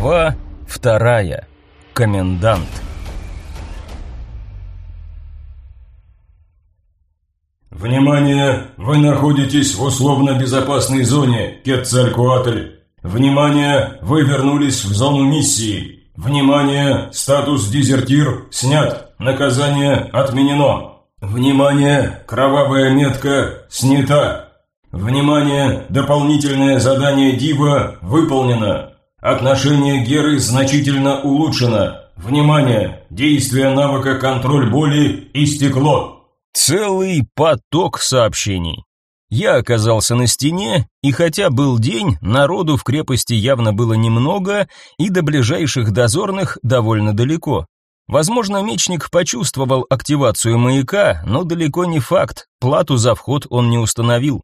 Глава вторая. Комендант. Внимание! Вы находитесь в условно безопасной зоне, Кетцалькуатль. Внимание! Вы вернулись в зону миссии. Внимание! Статус дезертир снят. Наказание отменено. Внимание! Кровавая метка снята. Внимание! Дополнительное задание Дива выполнено. Отношение Геры значительно улучшено. Внимание! Действие навыка контроль боли истекло. Целый поток сообщений. Я оказался на стене, и хотя был день, народу в крепости явно было немного, и до ближайших дозорных довольно далеко. Возможно, мечник почувствовал активацию маяка, но далеко не факт, плату за вход он не установил.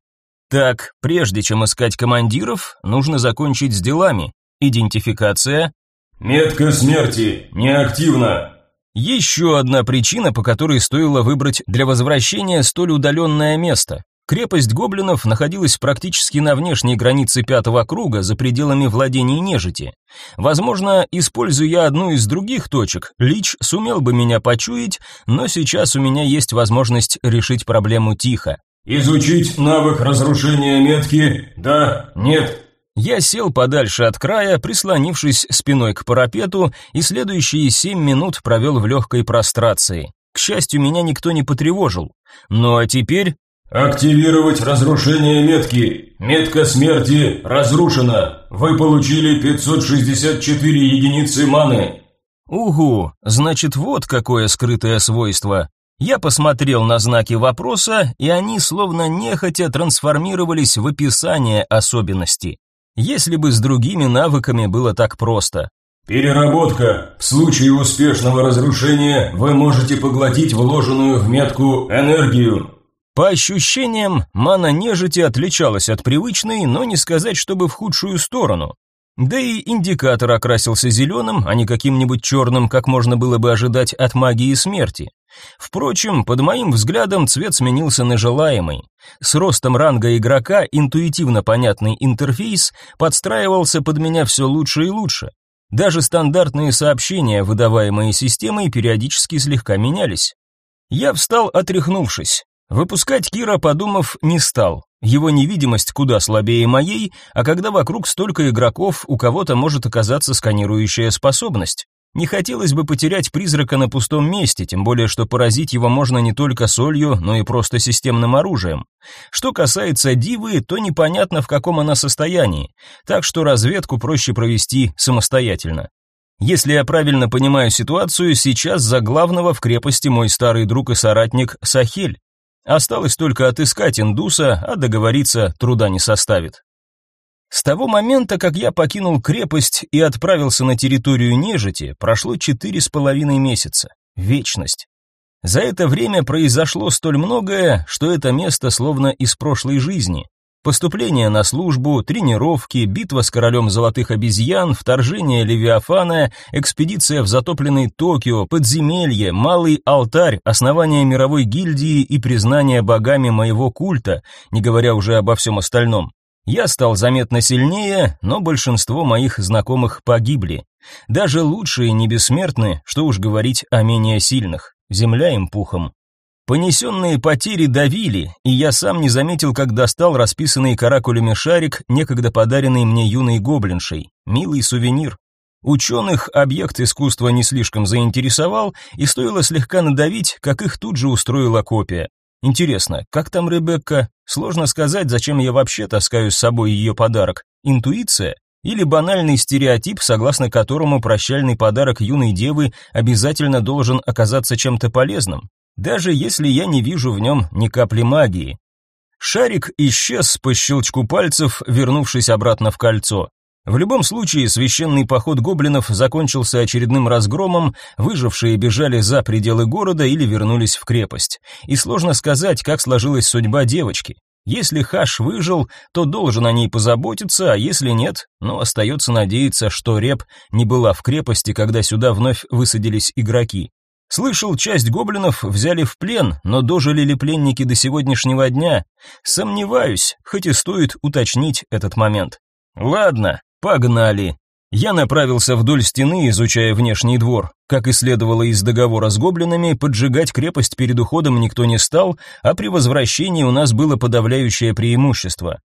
Так, прежде чем искать командиров, нужно закончить с делами. Идентификация. Метка смерти неактивна. Еще одна причина, по которой стоило выбрать для возвращения столь удаленное место. Крепость гоблинов находилась практически на внешней границе пятого круга, за пределами владений нежити. Возможно, используя одну из других точек, Лич сумел бы меня почуять, но сейчас у меня есть возможность решить проблему тихо. Изучить навык разрушения метки? Да, нет. Я сел подальше от края, прислонившись спиной к парапету, и следующие семь минут провел в легкой прострации. К счастью, меня никто не потревожил. Ну а теперь... Активировать разрушение метки. Метка смерти разрушена. Вы получили 564 единицы маны. Угу, значит вот какое скрытое свойство. Я посмотрел на знаки вопроса, и они словно нехотя трансформировались в описание особенности. Если бы с другими навыками было так просто. Переработка. В случае успешного разрушения вы можете поглотить вложенную в метку энергию. По ощущениям, мана нежити отличалась от привычной, но не сказать, чтобы в худшую сторону. Да и индикатор окрасился зеленым, а не каким-нибудь черным, как можно было бы ожидать от магии смерти. Впрочем, под моим взглядом цвет сменился на желаемый. С ростом ранга игрока интуитивно понятный интерфейс подстраивался под меня все лучше и лучше. Даже стандартные сообщения, выдаваемые системой, периодически слегка менялись. Я встал, отряхнувшись. Выпускать Кира, подумав, не стал. Его невидимость куда слабее моей, а когда вокруг столько игроков, у кого-то может оказаться сканирующая способность. Не хотелось бы потерять призрака на пустом месте, тем более что поразить его можно не только солью, но и просто системным оружием. Что касается Дивы, то непонятно, в каком она состоянии, так что разведку проще провести самостоятельно. Если я правильно понимаю ситуацию, сейчас за главного в крепости мой старый друг и соратник Сахель. Осталось только отыскать индуса, а договориться труда не составит. С того момента, как я покинул крепость и отправился на территорию нежити, прошло четыре с половиной месяца. Вечность. За это время произошло столь многое, что это место словно из прошлой жизни. Поступление на службу, тренировки, битва с королем золотых обезьян, вторжение Левиафана, экспедиция в затопленный Токио, подземелье, малый алтарь, основание мировой гильдии и признание богами моего культа, не говоря уже обо всем остальном. Я стал заметно сильнее, но большинство моих знакомых погибли. Даже лучшие не бессмертны, что уж говорить о менее сильных. Земля им пухом. Понесенные потери давили, и я сам не заметил, как достал расписанный каракулями шарик, некогда подаренный мне юной гоблиншей. Милый сувенир. Ученых объект искусства не слишком заинтересовал, и стоило слегка надавить, как их тут же устроила копия. Интересно, как там Ребекка? Сложно сказать, зачем я вообще таскаю с собой ее подарок. Интуиция? Или банальный стереотип, согласно которому прощальный подарок юной девы обязательно должен оказаться чем-то полезным, даже если я не вижу в нем ни капли магии. Шарик исчез по щелчку пальцев, вернувшись обратно в кольцо. В любом случае, священный поход гоблинов закончился очередным разгромом, выжившие бежали за пределы города или вернулись в крепость. И сложно сказать, как сложилась судьба девочки. Если Хаш выжил, то должен о ней позаботиться, а если нет, ну, остается надеяться, что Реп не была в крепости, когда сюда вновь высадились игроки. Слышал, часть гоблинов взяли в плен, но дожили ли пленники до сегодняшнего дня? Сомневаюсь, хоть и стоит уточнить этот момент. Ладно, Погнали. Я направился вдоль стены, изучая внешний двор. Как и следовало из договора с гоблинами, поджигать крепость перед уходом никто не стал, а при возвращении у нас было подавляющее преимущество.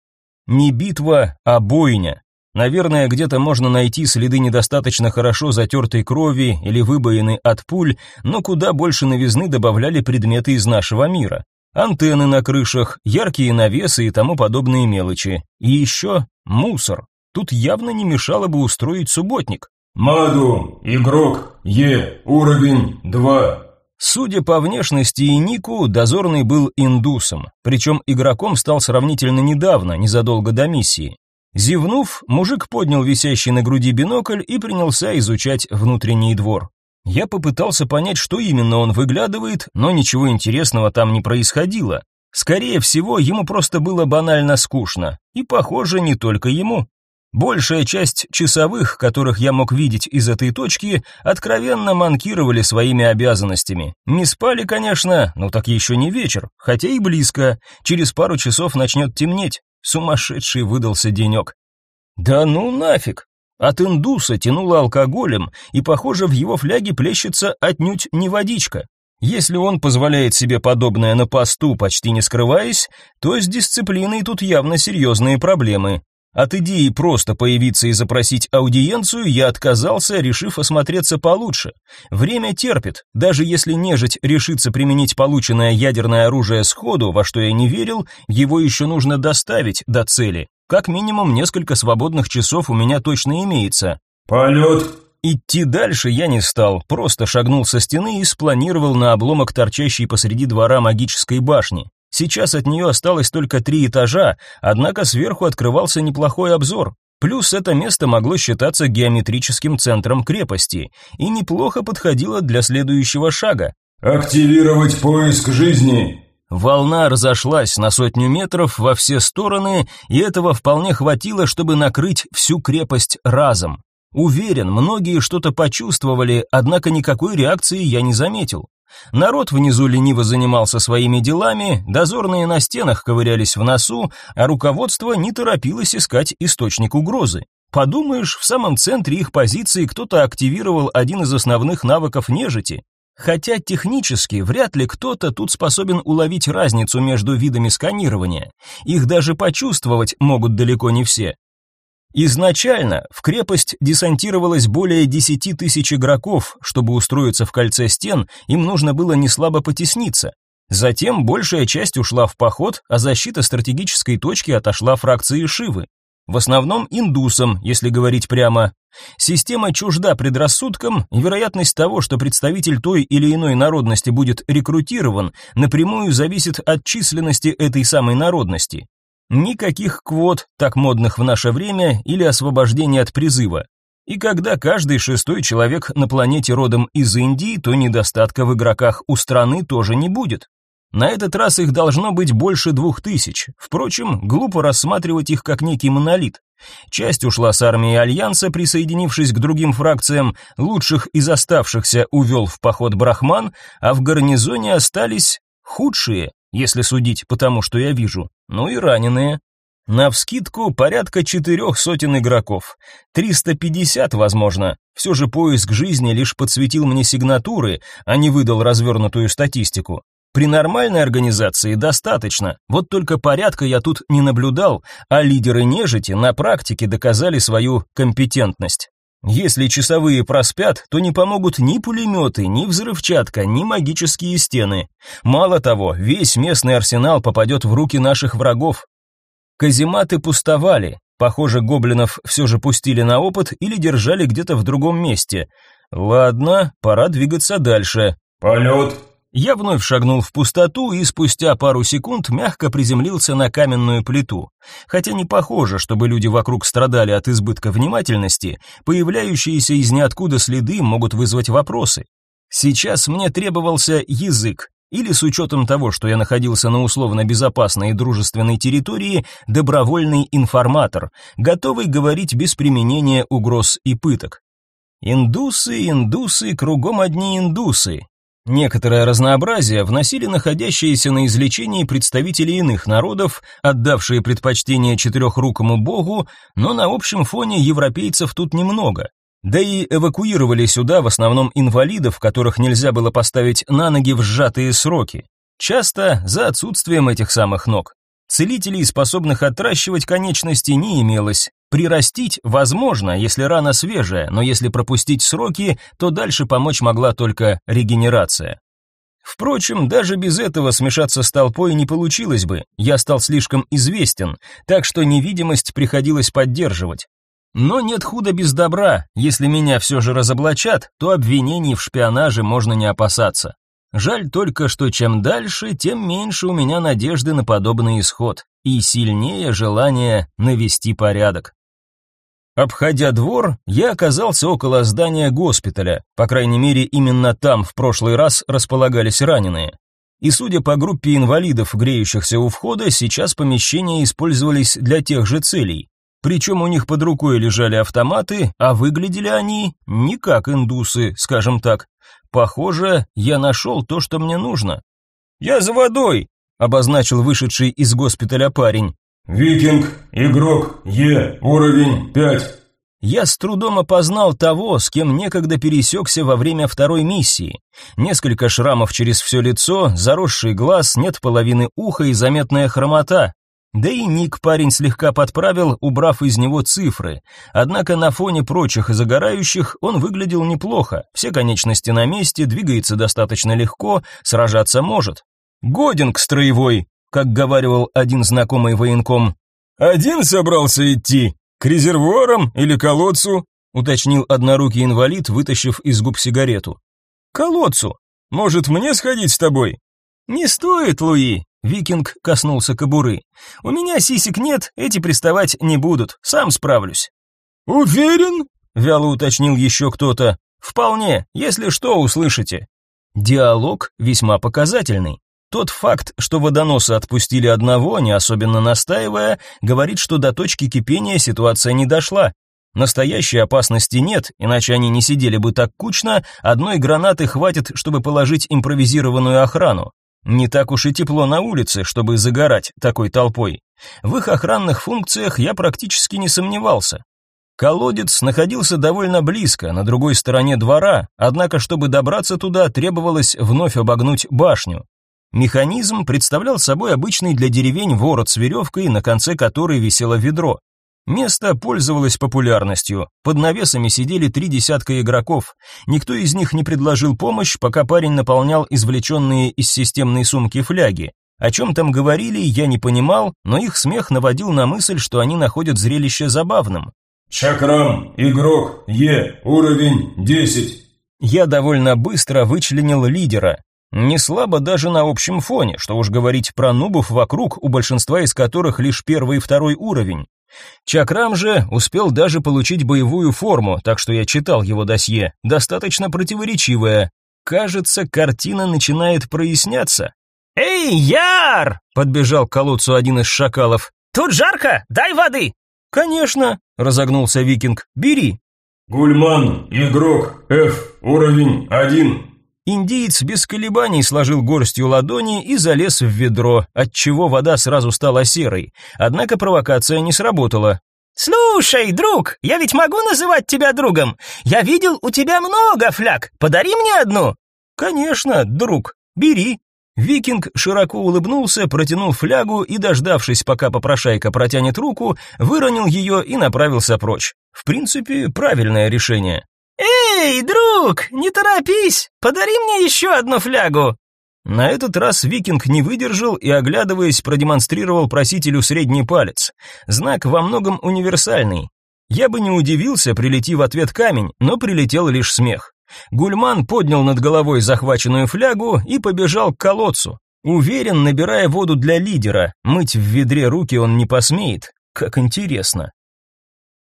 Не битва, а бойня. Наверное, где-то можно найти следы недостаточно хорошо затертой крови или выбоины от пуль, но куда больше новизны добавляли предметы из нашего мира. Антенны на крышах, яркие навесы и тому подобные мелочи. И еще мусор. Тут явно не мешало бы устроить субботник. Маду, игрок, Е, уровень 2. Судя по внешности и нику, дозорный был индусом, причем игроком стал сравнительно недавно, незадолго до миссии. Зевнув, мужик поднял висящий на груди бинокль и принялся изучать внутренний двор. Я попытался понять, что именно он выглядывает, но ничего интересного там не происходило. Скорее всего, ему просто было банально скучно, и, похоже, не только ему. Большая часть часовых, которых я мог видеть из этой точки, откровенно манкировали своими обязанностями. Не спали, конечно, но так еще не вечер, хотя и близко. Через пару часов начнет темнеть. Сумасшедший выдался денек. Да ну нафиг. От индуса тянуло алкоголем, и, похоже, в его фляге плещется отнюдь не водичка. Если он позволяет себе подобное на посту, почти не скрываясь, то с дисциплиной тут явно серьезные проблемы. От идеи просто появиться и запросить аудиенцию я отказался, решив осмотреться получше. Время терпит, даже если нежить решится применить полученное ядерное оружие сходу, во что я не верил, его еще нужно доставить до цели. Как минимум несколько свободных часов у меня точно имеется. Полет. Идти дальше я не стал, просто шагнул со стены и спланировал на обломок торчащей посреди двора магической башни. Сейчас от нее осталось только три этажа, однако сверху открывался неплохой обзор. Плюс это место могло считаться геометрическим центром крепости и неплохо подходило для следующего шага. «Активировать поиск жизни!» Волна разошлась на сотню метров во все стороны, и этого вполне хватило, чтобы накрыть всю крепость разом. Уверен, многие что-то почувствовали, однако никакой реакции я не заметил. Народ внизу лениво занимался своими делами, дозорные на стенах ковырялись в носу, а руководство не торопилось искать источник угрозы. Подумаешь, в самом центре их позиции кто-то активировал один из основных навыков нежити. Хотя технически вряд ли кто-то тут способен уловить разницу между видами сканирования. Их даже почувствовать могут далеко не все. Изначально в крепость десантировалось более 10 тысяч игроков, чтобы устроиться в кольце стен, им нужно было неслабо потесниться. Затем большая часть ушла в поход, а защита стратегической точки отошла фракции Шивы. В основном индусам, если говорить прямо. Система чужда предрассудкам, вероятность того, что представитель той или иной народности будет рекрутирован, напрямую зависит от численности этой самой народности. Никаких квот, так модных в наше время, или освобождения от призыва. И когда каждый шестой человек на планете родом из Индии, то недостатка в игроках у страны тоже не будет. На этот раз их должно быть больше двух тысяч. Впрочем, глупо рассматривать их как некий монолит. Часть ушла с армии Альянса, присоединившись к другим фракциям, лучших из оставшихся увел в поход Брахман, а в гарнизоне остались худшие, если судить по тому, что я вижу, ну и раненые. Навскидку порядка четырех сотен игроков. 350, возможно. Все же поиск жизни лишь подсветил мне сигнатуры, а не выдал развернутую статистику. При нормальной организации достаточно, вот только порядка я тут не наблюдал, а лидеры нежити на практике доказали свою компетентность. Если часовые проспят, то не помогут ни пулеметы, ни взрывчатка, ни магические стены. Мало того, весь местный арсенал попадет в руки наших врагов. Казематы пустовали. Похоже, гоблинов все же пустили на опыт или держали где-то в другом месте. Ладно, пора двигаться дальше. Полет. Я вновь шагнул в пустоту и спустя пару секунд мягко приземлился на каменную плиту. Хотя не похоже, чтобы люди вокруг страдали от избытка внимательности, появляющиеся из ниоткуда следы могут вызвать вопросы. Сейчас мне требовался язык, или с учетом того, что я находился на условно безопасной и дружественной территории, добровольный информатор, готовый говорить без применения угроз и пыток. Индусы, индусы, кругом одни индусы. Некоторое разнообразие вносили находящиеся на излечении представители иных народов, отдавшие предпочтение четырехрукому богу, но на общем фоне европейцев тут немного. Да и эвакуировали сюда в основном инвалидов, которых нельзя было поставить на ноги в сжатые сроки. Часто за отсутствием этих самых ног. Целителей, способных отращивать конечности, не имелось. Прирастить возможно, если рана свежая, но если пропустить сроки, то дальше помочь могла только регенерация. Впрочем, даже без этого смешаться с толпой не получилось бы. Я стал слишком известен, так что невидимость приходилось поддерживать. Но нет худа без добра. Если меня все же разоблачат, то обвинений в шпионаже можно не опасаться. Жаль только, что чем дальше, тем меньше у меня надежды на подобный исход и сильнее желание навести порядок. Обходя двор, я оказался около здания госпиталя, по крайней мере, именно там в прошлый раз располагались раненые. И судя по группе инвалидов, греющихся у входа, сейчас помещения использовались для тех же целей. Причем у них под рукой лежали автоматы, а выглядели они не как индусы, скажем так. Похоже, я нашел то, что мне нужно. «Я за водой!» — обозначил вышедший из госпиталя парень. «Викинг, игрок, Е, уровень 5». Я с трудом опознал того, с кем некогда пересекся во время второй миссии. Несколько шрамов через все лицо, заросший глаз, нет половины уха и заметная хромота. Да и ник парень слегка подправил, убрав из него цифры. Однако на фоне прочих загорающих он выглядел неплохо. Все конечности на месте, двигается достаточно легко, сражаться может. Годен к строевой, как говаривал один знакомый военком. Один собрался идти к резервуарам или колодцу, уточнил однорукий инвалид, вытащив из губ сигарету. Колодцу. Может, мне сходить с тобой? Не стоит, Луи, Викинг коснулся кобуры. «У меня сисек нет, эти приставать не будут, сам справлюсь». «Уверен?» — вяло уточнил еще кто-то. «Вполне, если что, услышите». Диалог весьма показательный. Тот факт, что водоносы отпустили одного, не особенно настаивая, говорит, что до точки кипения ситуация не дошла. Настоящей опасности нет, иначе они не сидели бы так кучно, одной гранаты хватит, чтобы положить импровизированную охрану. Не так уж и тепло на улице, чтобы загорать такой толпой. В их охранных функциях я практически не сомневался. Колодец находился довольно близко, на другой стороне двора, однако, чтобы добраться туда, требовалось вновь обогнуть башню. Механизм представлял собой обычный для деревень ворот с веревкой, на конце которой висело ведро. Место пользовалось популярностью. Под навесами сидели три десятка игроков. Никто из них не предложил помощь, пока парень наполнял извлеченные из системной сумки фляги. О чем там говорили, я не понимал, но их смех наводил на мысль, что они находят зрелище забавным. «Чакрам, игрок, Е, уровень 10». Я довольно быстро вычленил лидера. Не слабо даже на общем фоне, что уж говорить про нубов вокруг, у большинства из которых лишь первый и второй уровень. Чакрам же успел даже получить боевую форму, так что я читал его досье, достаточно противоречивое. Кажется, картина начинает проясняться. «Эй, Яр!» — подбежал к колодцу один из шакалов. «Тут жарко, дай воды!» «Конечно!» — разогнулся викинг. «Бери!» «Гульман, игрок, F, уровень один. Индиец без колебаний сложил горстью ладони и залез в ведро, отчего вода сразу стала серой. Однако провокация не сработала. «Слушай, друг, я ведь могу называть тебя другом? Я видел у тебя много фляг, подари мне одну!» «Конечно, друг, бери!» Викинг широко улыбнулся, протянул флягу и, дождавшись, пока попрошайка протянет руку, выронил ее и направился прочь. В принципе, правильное решение. «Эй, друг, не торопись, подари мне еще одну флягу!» На этот раз викинг не выдержал и, оглядываясь, продемонстрировал просителю средний палец. Знак во многом универсальный. Я бы не удивился, прилети в ответ камень, но прилетел лишь смех. Гульман поднял над головой захваченную флягу и побежал к колодцу. Уверен, набирая воду для лидера, мыть в ведре руки он не посмеет. Как интересно.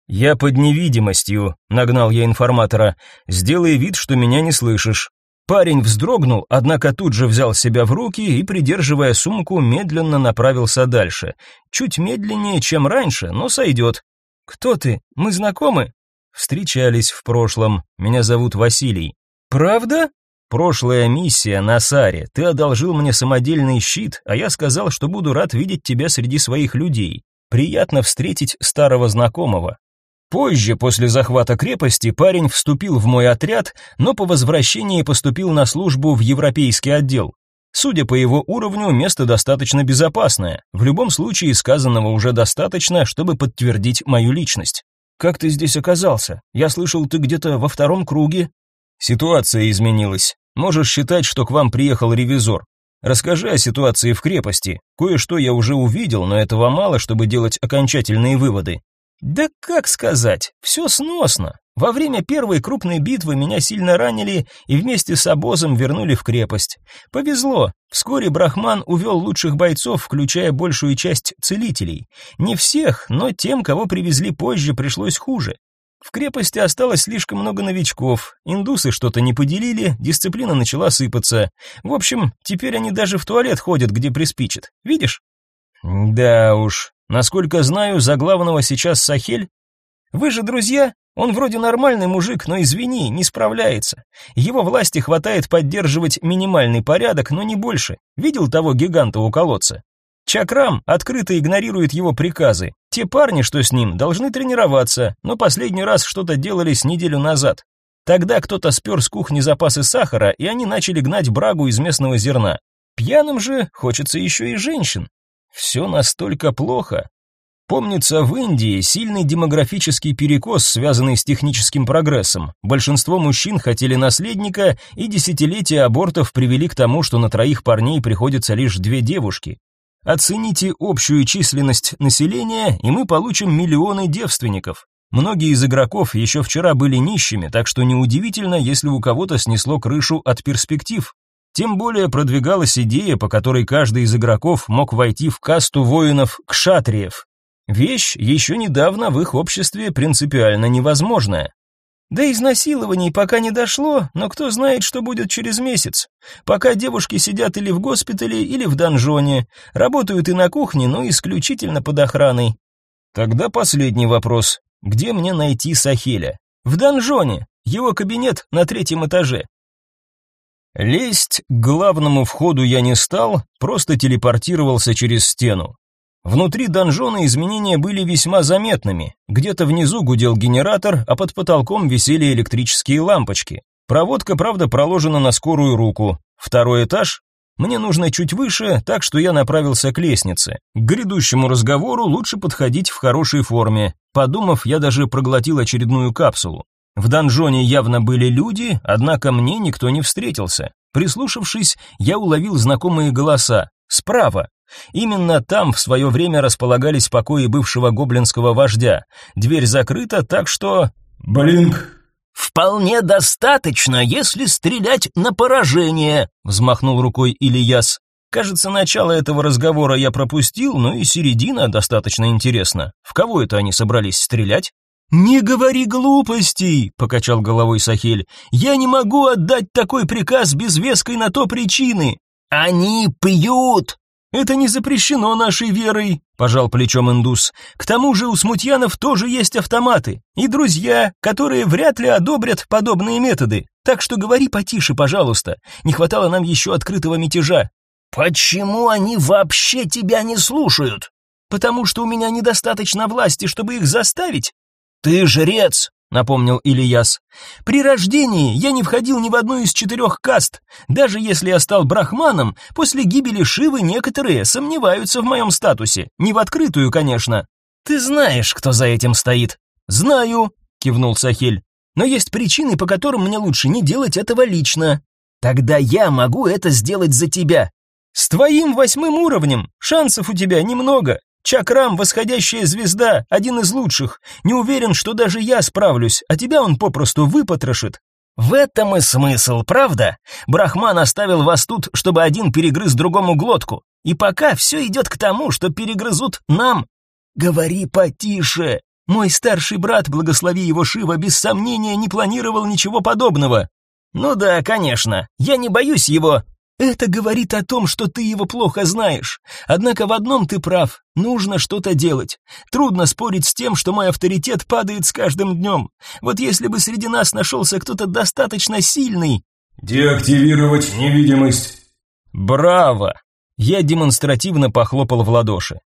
«Я под невидимостью», — нагнал я информатора. «Сделай вид, что меня не слышишь». Парень вздрогнул, однако тут же взял себя в руки и, придерживая сумку, медленно направился дальше. Чуть медленнее, чем раньше, но сойдет. «Кто ты? Мы знакомы?» «Встречались в прошлом. Меня зовут Василий». «Правда?» Прошлая миссия на Саре. Ты одолжил мне самодельный щит, а я сказал, что буду рад видеть тебя среди своих людей. Приятно встретить старого знакомого. Позже, после захвата крепости, парень вступил в мой отряд, но по возвращении поступил на службу в европейский отдел. Судя по его уровню, место достаточно безопасное. В любом случае сказанного уже достаточно, чтобы подтвердить мою личность. Как ты здесь оказался? Я слышал, ты где-то во втором круге. Ситуация изменилась. Можешь считать, что к вам приехал ревизор. Расскажи о ситуации в крепости. Кое-что я уже увидел, но этого мало, чтобы делать окончательные выводы. Да как сказать, все сносно. Во время первой крупной битвы меня сильно ранили и вместе с обозом вернули в крепость. Повезло. Вскоре Брахман увел лучших бойцов, включая большую часть целителей. Не всех, но тем, кого привезли позже, пришлось хуже. В крепости осталось слишком много новичков. Индусы что-то не поделили, дисциплина начала сыпаться. В общем, теперь они даже в туалет ходят, где приспичит. Видишь? Да уж, Насколько знаю, за главного сейчас Сахель. Вы же друзья? Он вроде нормальный мужик, но извини, не справляется. Его власти хватает поддерживать минимальный порядок, но не больше. Видел того гиганта у колодца? Чакрам открыто игнорирует его приказы. Те парни, что с ним, должны тренироваться, но последний раз что-то делали с неделю назад. Тогда кто-то спер с кухни запасы сахара, и они начали гнать брагу из местного зерна. Пьяным же хочется еще и женщин. Все настолько плохо. Помнится, в Индии сильный демографический перекос, связанный с техническим прогрессом. Большинство мужчин хотели наследника, и десятилетия абортов привели к тому, что на троих парней приходится лишь две девушки. Оцените общую численность населения, и мы получим миллионы девственников. Многие из игроков еще вчера были нищими, так что неудивительно, если у кого-то снесло крышу от перспектив. Тем более продвигалась идея, по которой каждый из игроков мог войти в касту воинов-кшатриев. Вещь еще недавно в их обществе принципиально невозможная. До изнасилований пока не дошло, но кто знает, что будет через месяц. Пока девушки сидят или в госпитале, или в донжоне, работают и на кухне, но исключительно под охраной. Тогда последний вопрос. Где мне найти Сахеля? В донжоне. Его кабинет на третьем этаже. Лезть к главному входу я не стал, просто телепортировался через стену. Внутри донжона изменения были весьма заметными. Где-то внизу гудел генератор, а под потолком висели электрические лампочки. Проводка, правда, проложена на скорую руку. Второй этаж. Мне нужно чуть выше, так что я направился к лестнице. К грядущему разговору лучше подходить в хорошей форме. Подумав, я даже проглотил очередную капсулу. В донжоне явно были люди, однако мне никто не встретился. Прислушавшись, я уловил знакомые голоса. Справа. Именно там в свое время располагались покои бывшего гоблинского вождя. Дверь закрыта, так что... «Блинк!» «Вполне достаточно, если стрелять на поражение», — взмахнул рукой Ильяс. Кажется, начало этого разговора я пропустил, но и середина достаточно интересна. В кого это они собрались стрелять? «Не говори глупостей», — покачал головой Сахель. «Я не могу отдать такой приказ без веской на то причины». «Они пьют!» «Это не запрещено нашей верой», — пожал плечом индус. «К тому же у смутьянов тоже есть автоматы и друзья, которые вряд ли одобрят подобные методы. Так что говори потише, пожалуйста. Не хватало нам еще открытого мятежа». «Почему они вообще тебя не слушают?» «Потому что у меня недостаточно власти, чтобы их заставить. «Ты жрец!» — напомнил Ильяс. «При рождении я не входил ни в одну из четырех каст. Даже если я стал брахманом, после гибели Шивы некоторые сомневаются в моем статусе. Не в открытую, конечно». «Ты знаешь, кто за этим стоит?» «Знаю», — кивнул Сахель. «Но есть причины, по которым мне лучше не делать этого лично». «Тогда я могу это сделать за тебя». «С твоим восьмым уровнем шансов у тебя немного. Чакрам, восходящая звезда, один из лучших. Не уверен, что даже я справлюсь, а тебя он попросту выпотрошит. В этом и смысл, правда? Брахман оставил вас тут, чтобы один перегрыз другому глотку. И пока все идет к тому, что перегрызут нам. Говори потише. Мой старший брат, благослови его Шива, без сомнения не планировал ничего подобного. Ну да, конечно. Я не боюсь его это говорит о том, что ты его плохо знаешь. Однако в одном ты прав. Нужно что-то делать. Трудно спорить с тем, что мой авторитет падает с каждым днем. Вот если бы среди нас нашелся кто-то достаточно сильный... Деактивировать невидимость. Браво! Я демонстративно похлопал в ладоши.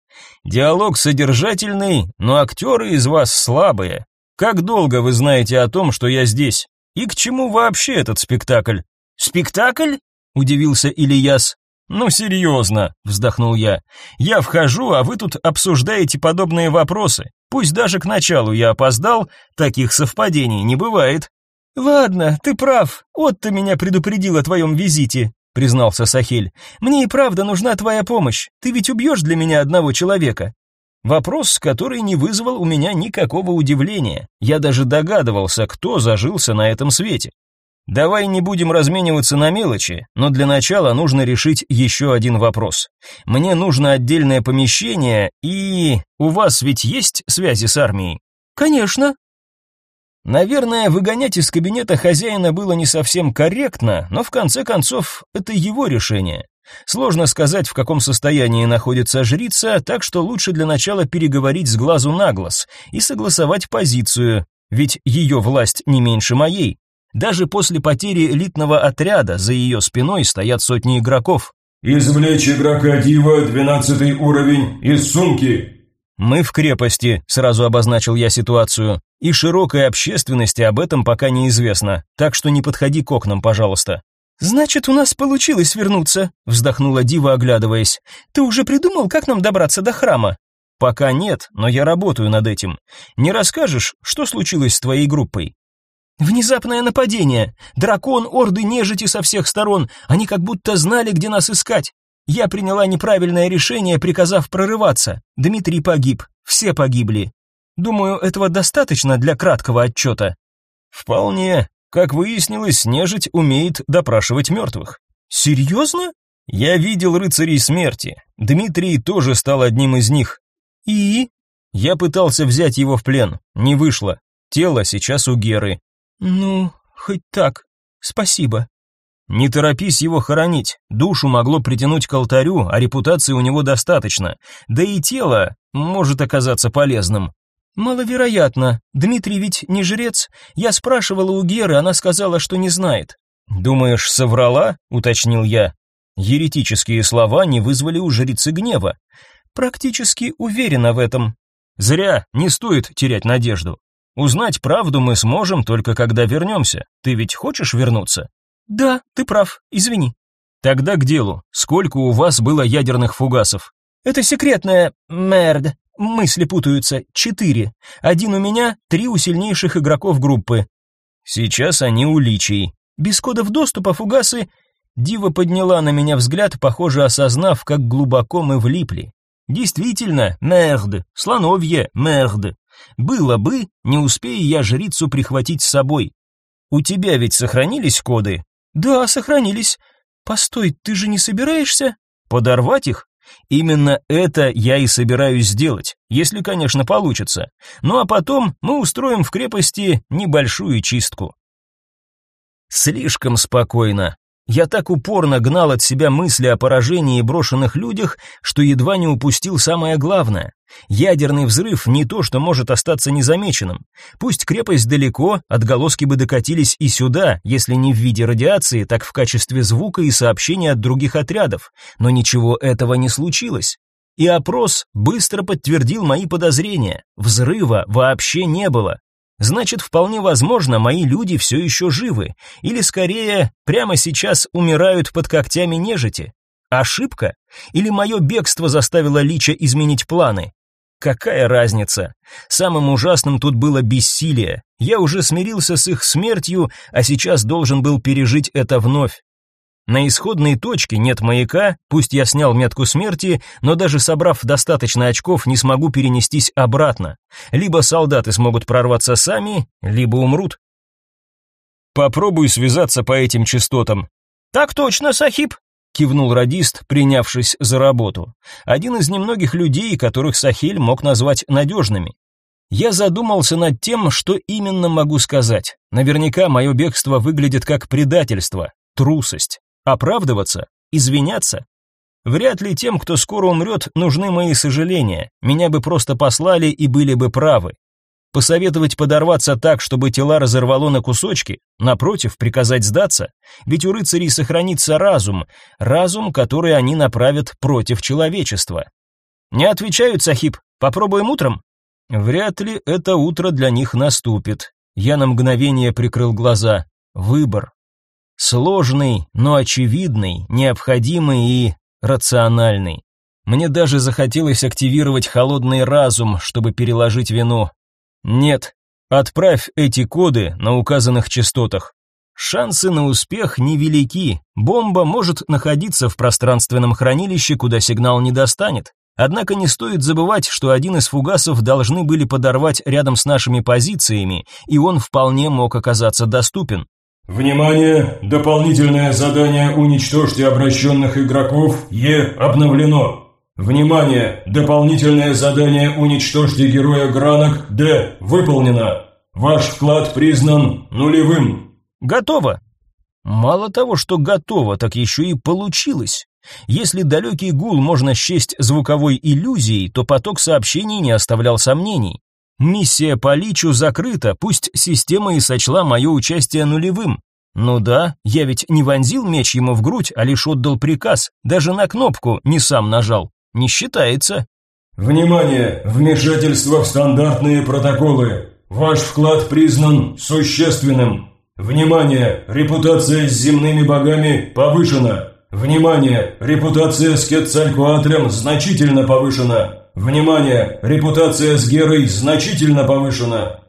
Диалог содержательный, но актеры из вас слабые. Как долго вы знаете о том, что я здесь? И к чему вообще этот спектакль? Спектакль? Удивился Ильяс. Ну серьезно, вздохнул я. Я вхожу, а вы тут обсуждаете подобные вопросы. Пусть даже к началу я опоздал, таких совпадений не бывает. Ладно, ты прав. Отто меня предупредил о твоем визите, признался Сахель. Мне и правда нужна твоя помощь. Ты ведь убьешь для меня одного человека. Вопрос, который не вызвал у меня никакого удивления. Я даже догадывался, кто зажился на этом свете. Давай не будем размениваться на мелочи, но для начала нужно решить еще один вопрос. Мне нужно отдельное помещение, и у вас ведь есть связи с армией? Конечно. Наверное, выгонять из кабинета хозяина было не совсем корректно, но в конце концов это его решение. Сложно сказать, в каком состоянии находится жрица, так что лучше для начала переговорить с глазу на глаз и согласовать позицию, ведь ее власть не меньше моей. Даже после потери элитного отряда за ее спиной стоят сотни игроков. «Извлечь игрока Дива, двенадцатый уровень, из сумки!» «Мы в крепости», — сразу обозначил я ситуацию. «И широкой общественности об этом пока неизвестно, так что не подходи к окнам, пожалуйста». «Значит, у нас получилось вернуться», — вздохнула Дива, оглядываясь. «Ты уже придумал, как нам добраться до храма?» «Пока нет, но я работаю над этим. Не расскажешь, что случилось с твоей группой?» «Внезапное нападение. Дракон, орды нежити со всех сторон. Они как будто знали, где нас искать. Я приняла неправильное решение, приказав прорываться. Дмитрий погиб. Все погибли. Думаю, этого достаточно для краткого отчета». «Вполне. Как выяснилось, нежить умеет допрашивать мертвых. Серьезно? Я видел рыцарей смерти. Дмитрий тоже стал одним из них. И? Я пытался взять его в плен. Не вышло. Тело сейчас у Геры. Ну, хоть так. Спасибо. Не торопись его хоронить. Душу могло притянуть к алтарю, а репутации у него достаточно. Да и тело может оказаться полезным. Маловероятно. Дмитрий ведь не жрец. Я спрашивала у Геры, она сказала, что не знает. Думаешь, соврала? уточнил я. Еретические слова не вызвали у жрицы гнева. Практически уверена в этом. Зря, не стоит терять надежду. Узнать правду мы сможем только когда вернемся. Ты ведь хочешь вернуться? Да, ты прав. Извини. Тогда к делу. Сколько у вас было ядерных фугасов? Это секретная мерд. Мысли путаются. Четыре. Один у меня, три у сильнейших игроков группы. Сейчас они у личий. Без кодов доступа фугасы... Дива подняла на меня взгляд, похоже, осознав, как глубоко мы влипли. Действительно, мерд, слоновье, мерд. Было бы, не успея я жрицу прихватить с собой. У тебя ведь сохранились коды? Да, сохранились. Постой, ты же не собираешься? Подорвать их? Именно это я и собираюсь сделать, если, конечно, получится. Ну а потом мы устроим в крепости небольшую чистку. Слишком спокойно. Я так упорно гнал от себя мысли о поражении и брошенных людях, что едва не упустил самое главное. Ядерный взрыв не то, что может остаться незамеченным. Пусть крепость далеко, отголоски бы докатились и сюда, если не в виде радиации, так в качестве звука и сообщения от других отрядов, но ничего этого не случилось. И опрос быстро подтвердил мои подозрения. Взрыва вообще не было. Значит, вполне возможно, мои люди все еще живы, или скорее, прямо сейчас умирают под когтями нежити. Ошибка? Или мое бегство заставило Лича изменить планы? Какая разница? Самым ужасным тут было бессилие. Я уже смирился с их смертью, а сейчас должен был пережить это вновь. На исходной точке нет маяка, пусть я снял метку смерти, но даже собрав достаточно очков, не смогу перенестись обратно. Либо солдаты смогут прорваться сами, либо умрут. Попробуй связаться по этим частотам. Так точно, Сахиб, кивнул радист, принявшись за работу. Один из немногих людей, которых Сахель мог назвать надежными. Я задумался над тем, что именно могу сказать. Наверняка мое бегство выглядит как предательство, трусость. Оправдываться? Извиняться? Вряд ли тем, кто скоро умрет, нужны мои сожаления. Меня бы просто послали и были бы правы. Посоветовать подорваться так, чтобы тела разорвало на кусочки? Напротив, приказать сдаться? Ведь у рыцарей сохранится разум, разум, который они направят против человечества. Не отвечают, Сахиб. Попробуем утром? Вряд ли это утро для них наступит. Я на мгновение прикрыл глаза. Выбор. Сложный, но очевидный, необходимый и рациональный. Мне даже захотелось активировать холодный разум, чтобы переложить вину. Нет, отправь эти коды на указанных частотах. Шансы на успех невелики. Бомба может находиться в пространственном хранилище, куда сигнал не достанет. Однако не стоит забывать, что один из фугасов должны были подорвать рядом с нашими позициями, и он вполне мог оказаться доступен. Внимание! Дополнительное задание «Уничтожьте обращенных игроков» Е обновлено. Внимание! Дополнительное задание «Уничтожьте героя Гранок» Д выполнено. Ваш вклад признан нулевым. Готово. Мало того, что готово, так еще и получилось. Если далекий гул можно счесть звуковой иллюзией, то поток сообщений не оставлял сомнений. Миссия по личу закрыта, пусть система и сочла мое участие нулевым. Ну да, я ведь не вонзил меч ему в грудь, а лишь отдал приказ, даже на кнопку не сам нажал не считается. Внимание! Вмешательство в стандартные протоколы. Ваш вклад признан существенным. Внимание! Репутация с земными богами повышена. Внимание! Репутация с Кетцалькуатрем значительно повышена. Внимание! Репутация с Герой значительно повышена.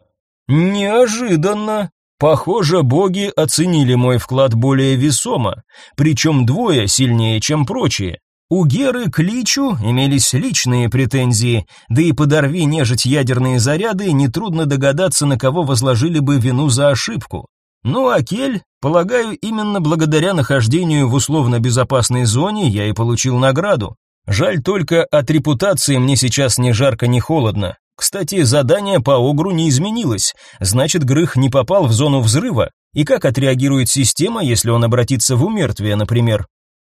Неожиданно. Похоже, боги оценили мой вклад более весомо, причем двое сильнее, чем прочие. У Геры к Личу имелись личные претензии, да и подорви нежить ядерные заряды, нетрудно догадаться, на кого возложили бы вину за ошибку. Ну а Кель, полагаю, именно благодаря нахождению в условно безопасной зоне я и получил награду. Жаль только, от репутации мне сейчас ни жарко, ни холодно. Кстати, задание по Огру не изменилось, значит, Грых не попал в зону взрыва. И как отреагирует система, если он обратится в умертвие, например?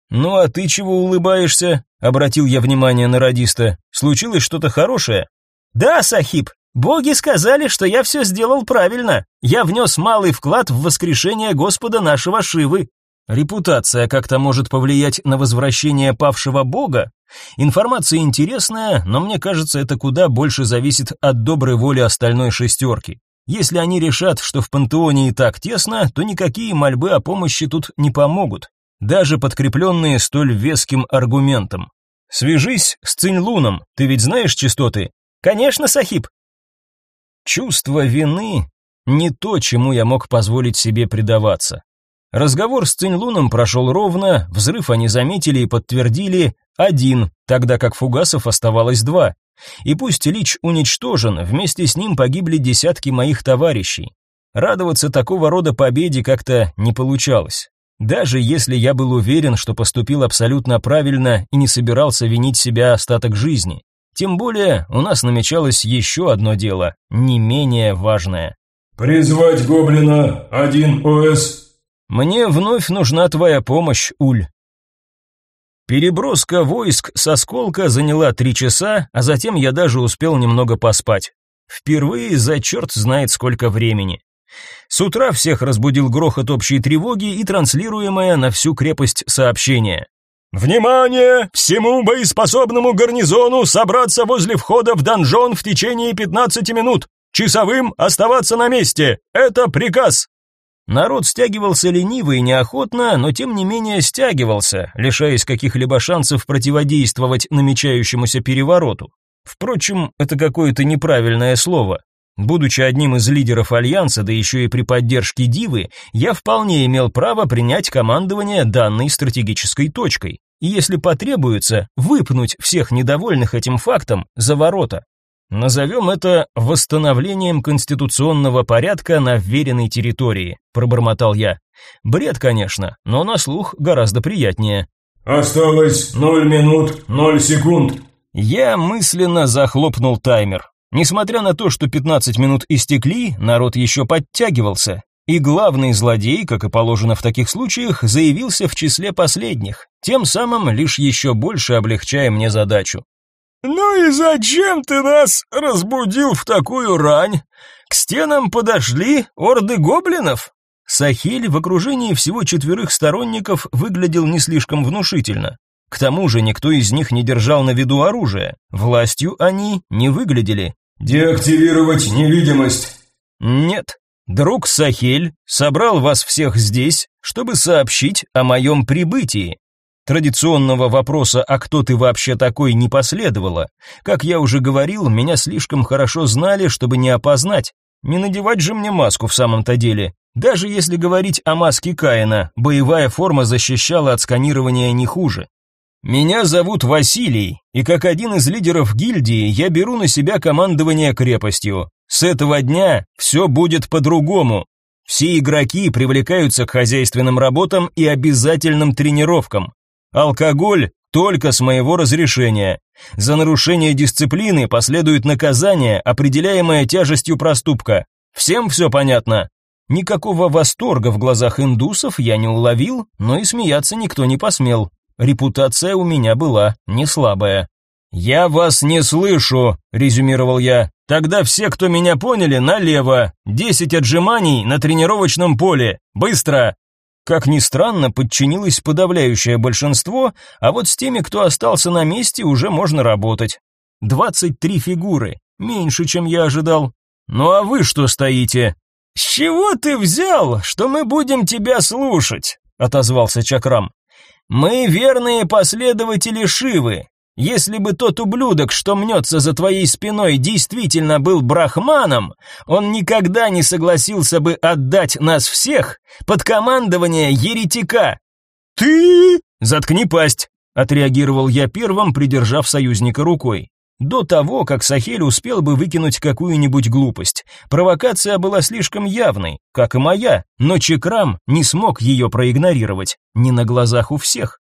«Ну а ты чего улыбаешься?» — обратил я внимание на радиста. «Случилось что-то хорошее?» «Да, Сахиб, боги сказали, что я все сделал правильно. Я внес малый вклад в воскрешение Господа нашего Шивы. Репутация как-то может повлиять на возвращение павшего бога? Информация интересная, но мне кажется, это куда больше зависит от доброй воли остальной шестерки. Если они решат, что в пантеоне и так тесно, то никакие мольбы о помощи тут не помогут даже подкрепленные столь веским аргументом. «Свяжись с Циньлуном, ты ведь знаешь частоты?» «Конечно, Сахиб!» Чувство вины — не то, чему я мог позволить себе предаваться. Разговор с Циньлуном прошел ровно, взрыв они заметили и подтвердили один, тогда как фугасов оставалось два. И пусть Лич уничтожен, вместе с ним погибли десятки моих товарищей. Радоваться такого рода победе как-то не получалось. Даже если я был уверен, что поступил абсолютно правильно и не собирался винить себя остаток жизни. Тем более у нас намечалось еще одно дело, не менее важное. «Призвать гоблина, один ОС». «Мне вновь нужна твоя помощь, Уль». Переброска войск со сколка заняла три часа, а затем я даже успел немного поспать. Впервые за черт знает сколько времени. С утра всех разбудил грохот общей тревоги и транслируемое на всю крепость сообщение. «Внимание! Всему боеспособному гарнизону собраться возле входа в донжон в течение 15 минут! Часовым оставаться на месте! Это приказ!» Народ стягивался лениво и неохотно, но тем не менее стягивался, лишаясь каких-либо шансов противодействовать намечающемуся перевороту. Впрочем, это какое-то неправильное слово. Будучи одним из лидеров Альянса, да еще и при поддержке Дивы, я вполне имел право принять командование данной стратегической точкой. И если потребуется, выпнуть всех недовольных этим фактом за ворота. Назовем это восстановлением конституционного порядка на вверенной территории, пробормотал я. Бред, конечно, но на слух гораздо приятнее. Осталось ноль минут ноль секунд. Я мысленно захлопнул таймер. Несмотря на то, что 15 минут истекли, народ еще подтягивался, и главный злодей, как и положено в таких случаях, заявился в числе последних, тем самым лишь еще больше облегчая мне задачу. «Ну и зачем ты нас разбудил в такую рань? К стенам подошли орды гоблинов?» Сахель в окружении всего четверых сторонников выглядел не слишком внушительно. К тому же никто из них не держал на виду оружие. Властью они не выглядели. «Деактивировать невидимость». «Нет. Друг Сахель собрал вас всех здесь, чтобы сообщить о моем прибытии. Традиционного вопроса «А кто ты вообще такой?» не последовало. Как я уже говорил, меня слишком хорошо знали, чтобы не опознать. Не надевать же мне маску в самом-то деле. Даже если говорить о маске Каина, боевая форма защищала от сканирования не хуже. Меня зовут Василий, и как один из лидеров гильдии я беру на себя командование крепостью. С этого дня все будет по-другому. Все игроки привлекаются к хозяйственным работам и обязательным тренировкам. Алкоголь только с моего разрешения. За нарушение дисциплины последует наказание, определяемое тяжестью проступка. Всем все понятно? Никакого восторга в глазах индусов я не уловил, но и смеяться никто не посмел. Репутация у меня была не слабая. «Я вас не слышу», — резюмировал я. «Тогда все, кто меня поняли, налево. Десять отжиманий на тренировочном поле. Быстро!» Как ни странно, подчинилось подавляющее большинство, а вот с теми, кто остался на месте, уже можно работать. Двадцать три фигуры, меньше, чем я ожидал. Ну а вы что стоите? С чего ты взял, что мы будем тебя слушать? отозвался Чакрам. Мы верные последователи Шивы, если бы тот ублюдок, что мнется за твоей спиной, действительно был брахманом, он никогда не согласился бы отдать нас всех под командование еретика. Ты? Заткни пасть, отреагировал я первым, придержав союзника рукой. До того, как Сахель успел бы выкинуть какую-нибудь глупость. Провокация была слишком явной, как и моя, но Чекрам не смог ее проигнорировать, не на глазах у всех.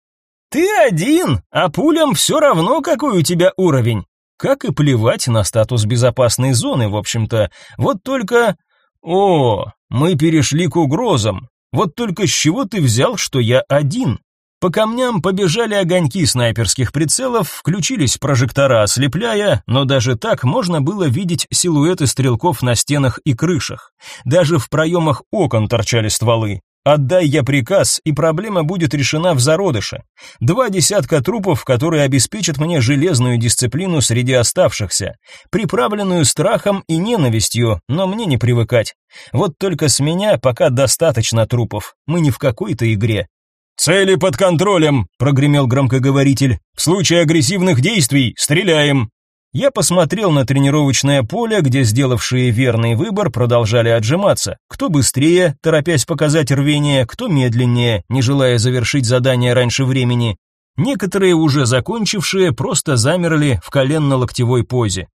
Ты один, а пулям все равно, какой у тебя уровень. Как и плевать на статус безопасной зоны, в общем-то. Вот только... О, мы перешли к угрозам. Вот только с чего ты взял, что я один? По камням побежали огоньки снайперских прицелов, включились прожектора, ослепляя, но даже так можно было видеть силуэты стрелков на стенах и крышах. Даже в проемах окон торчали стволы. Отдай я приказ, и проблема будет решена в зародыше. Два десятка трупов, которые обеспечат мне железную дисциплину среди оставшихся, приправленную страхом и ненавистью, но мне не привыкать. Вот только с меня пока достаточно трупов. Мы не в какой-то игре. Цели под контролем, прогремел громкоговоритель. В случае агрессивных действий стреляем. Я посмотрел на тренировочное поле, где сделавшие верный выбор продолжали отжиматься. Кто быстрее, торопясь показать рвение, кто медленнее, не желая завершить задание раньше времени. Некоторые, уже закончившие, просто замерли в коленно-локтевой позе.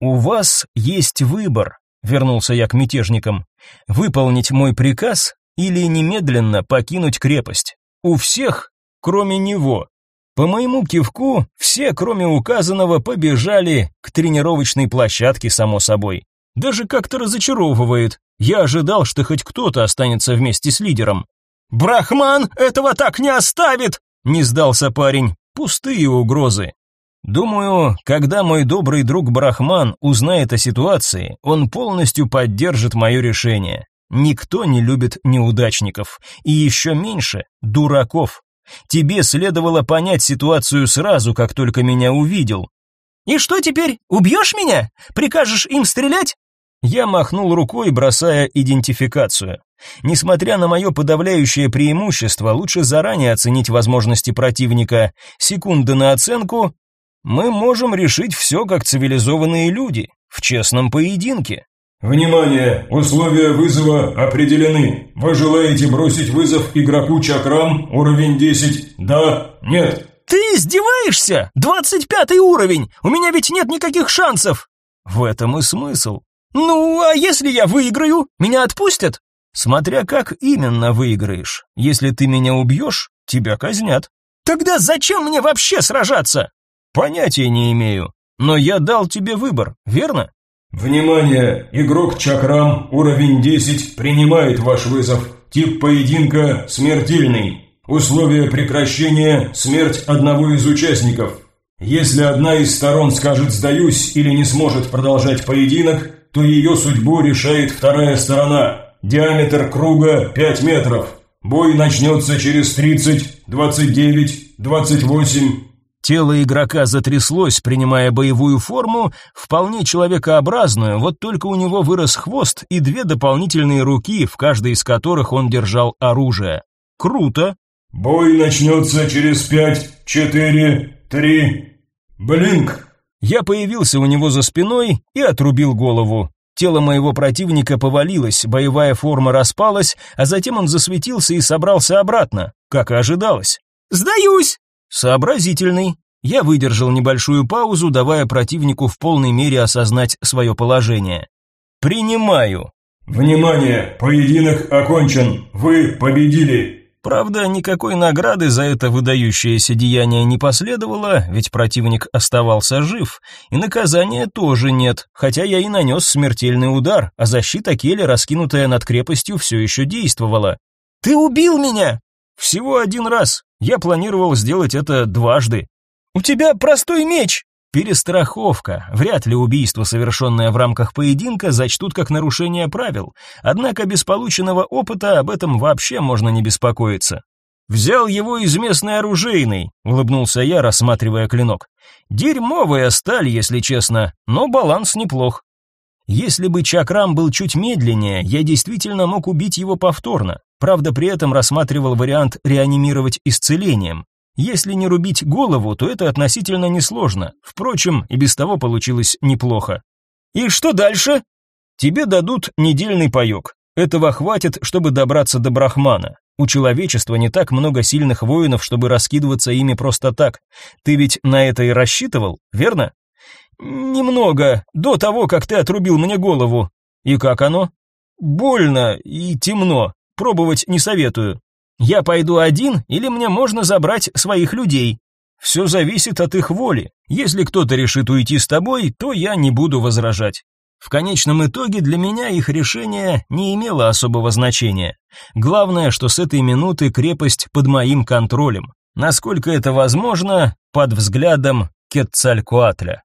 «У вас есть выбор», — вернулся я к мятежникам. «Выполнить мой приказ или немедленно покинуть крепость. У всех, кроме него. По моему кивку, все, кроме указанного, побежали к тренировочной площадке, само собой. Даже как-то разочаровывает. Я ожидал, что хоть кто-то останется вместе с лидером. «Брахман этого так не оставит!» Не сдался парень. Пустые угрозы. Думаю, когда мой добрый друг Брахман узнает о ситуации, он полностью поддержит мое решение. Никто не любит неудачников, и еще меньше дураков. Тебе следовало понять ситуацию сразу, как только меня увидел. И что теперь? Убьешь меня? Прикажешь им стрелять? Я махнул рукой, бросая идентификацию. Несмотря на мое подавляющее преимущество, лучше заранее оценить возможности противника. Секунда на оценку. Мы можем решить все как цивилизованные люди, в честном поединке. Внимание! Условия вызова определены. Вы желаете бросить вызов игроку Чакрам, уровень 10? Да? Нет? Ты издеваешься? 25 уровень! У меня ведь нет никаких шансов! В этом и смысл. Ну, а если я выиграю, меня отпустят? Смотря как именно выиграешь. Если ты меня убьешь, тебя казнят. Тогда зачем мне вообще сражаться? Понятия не имею. Но я дал тебе выбор, верно? Внимание! Игрок Чакрам, уровень 10, принимает ваш вызов. Тип поединка смертельный. Условия прекращения – смерть одного из участников. Если одна из сторон скажет «сдаюсь» или не сможет продолжать поединок, то ее судьбу решает вторая сторона. Диаметр круга 5 метров. Бой начнется через 30, 29, 28. Тело игрока затряслось, принимая боевую форму, вполне человекообразную, вот только у него вырос хвост и две дополнительные руки, в каждой из которых он держал оружие. Круто. Бой начнется через пять, четыре, три. Блинк. Я появился у него за спиной и отрубил голову. Тело моего противника повалилось, боевая форма распалась, а затем он засветился и собрался обратно, как и ожидалось. «Сдаюсь!» Сообразительный. Я выдержал небольшую паузу, давая противнику в полной мере осознать свое положение. «Принимаю!» «Внимание! Поединок окончен! Вы победили!» Правда, никакой награды за это выдающееся деяние не последовало, ведь противник оставался жив, и наказания тоже нет, хотя я и нанес смертельный удар, а защита Келли, раскинутая над крепостью, все еще действовала. «Ты убил меня!» «Всего один раз. Я планировал сделать это дважды». «У тебя простой меч!» Перестраховка. Вряд ли убийство, совершенное в рамках поединка, зачтут как нарушение правил. Однако без полученного опыта об этом вообще можно не беспокоиться. Взял его из местной оружейной, улыбнулся я, рассматривая клинок. Дерьмовая сталь, если честно, но баланс неплох. Если бы чакрам был чуть медленнее, я действительно мог убить его повторно. Правда, при этом рассматривал вариант реанимировать исцелением. Если не рубить голову, то это относительно несложно. Впрочем, и без того получилось неплохо. И что дальше? Тебе дадут недельный паёк. Этого хватит, чтобы добраться до Брахмана. У человечества не так много сильных воинов, чтобы раскидываться ими просто так. Ты ведь на это и рассчитывал, верно? Немного, до того, как ты отрубил мне голову. И как оно? Больно и темно. Пробовать не советую. Я пойду один или мне можно забрать своих людей? Все зависит от их воли. Если кто-то решит уйти с тобой, то я не буду возражать. В конечном итоге для меня их решение не имело особого значения. Главное, что с этой минуты крепость под моим контролем. Насколько это возможно, под взглядом Кетцалькуатля.